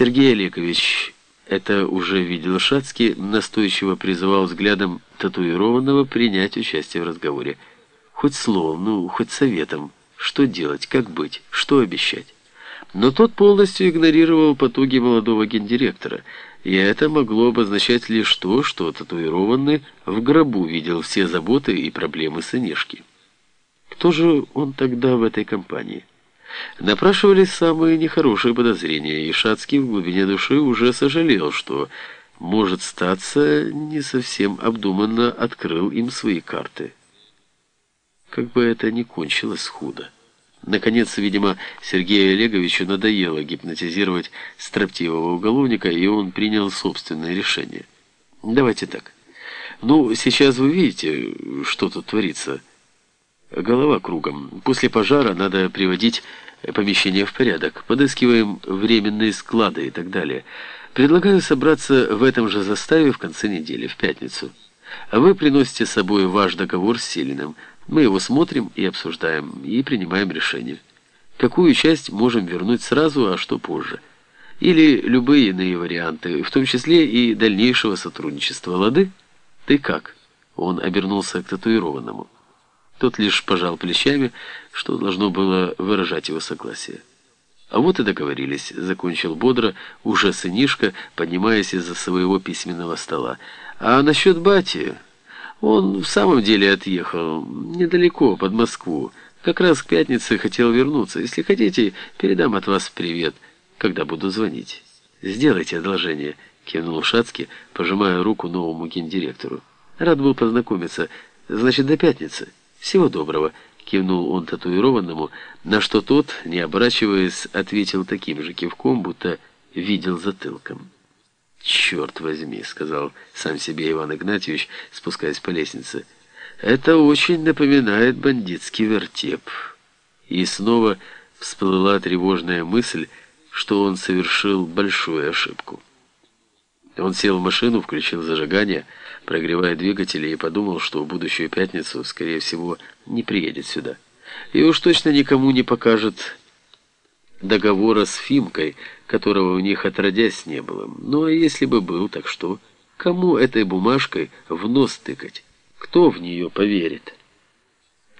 Сергей Олегович, это уже видел Шацкий, настойчиво призывал взглядом татуированного принять участие в разговоре. Хоть словом, ну, хоть советом. Что делать, как быть, что обещать? Но тот полностью игнорировал потуги молодого гендиректора, и это могло обозначать лишь то, что татуированный в гробу видел все заботы и проблемы сынишки. Кто же он тогда в этой компании? Напрашивались самые нехорошие подозрения, и Шацкий в глубине души уже сожалел, что, может статься, не совсем обдуманно открыл им свои карты. Как бы это ни кончилось худо. Наконец, видимо, Сергею Олеговичу надоело гипнотизировать строптивого уголовника, и он принял собственное решение. Давайте так. Ну, сейчас вы видите, что тут творится. Голова кругом. После пожара надо приводить помещение в порядок. Подыскиваем временные склады и так далее. Предлагаю собраться в этом же заставе в конце недели, в пятницу. А вы приносите с собой ваш договор с Селиным. Мы его смотрим и обсуждаем, и принимаем решение. Какую часть можем вернуть сразу, а что позже. Или любые иные варианты, в том числе и дальнейшего сотрудничества. Лады? Ты как? Он обернулся к татуированному. Тот лишь пожал плечами, что должно было выражать его согласие. А вот и договорились, закончил бодро уже сынишка, поднимаясь из-за своего письменного стола. А насчет бати... Он в самом деле отъехал недалеко, под Москву. Как раз к пятнице хотел вернуться. Если хотите, передам от вас привет, когда буду звонить. Сделайте одолжение, кивнул Шацкий, пожимая руку новому гендиректору. Рад был познакомиться. Значит, до пятницы. Всего доброго, кивнул он татуированному, на что тот, не оборачиваясь, ответил таким же кивком, будто видел затылком. «Черт возьми», — сказал сам себе Иван Игнатьевич, спускаясь по лестнице. «Это очень напоминает бандитский вертеп». И снова всплыла тревожная мысль, что он совершил большую ошибку. Он сел в машину, включил зажигание, прогревая двигатели, и подумал, что в будущую пятницу, скорее всего, не приедет сюда. И уж точно никому не покажет договора с Фимкой, которого у них отродясь не было. Ну а если бы был, так что? Кому этой бумажкой в нос тыкать? Кто в нее поверит?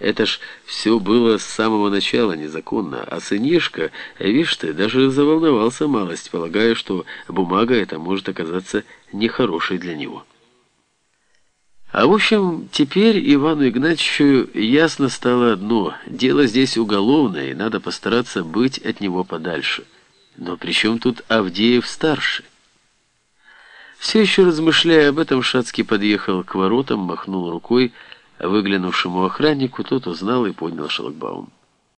Это ж все было с самого начала незаконно, а сынишка, видишь ты, даже заволновался малость, полагая, что бумага эта может оказаться нехорошей для него. А в общем, теперь Ивану Игнатьевичу ясно стало одно. Дело здесь уголовное, и надо постараться быть от него подальше. Но при чем тут Авдеев-старший? Все еще размышляя об этом, Шацкий подъехал к воротам, махнул рукой, выглянувшему охраннику, тот узнал и поднял шлагбаум.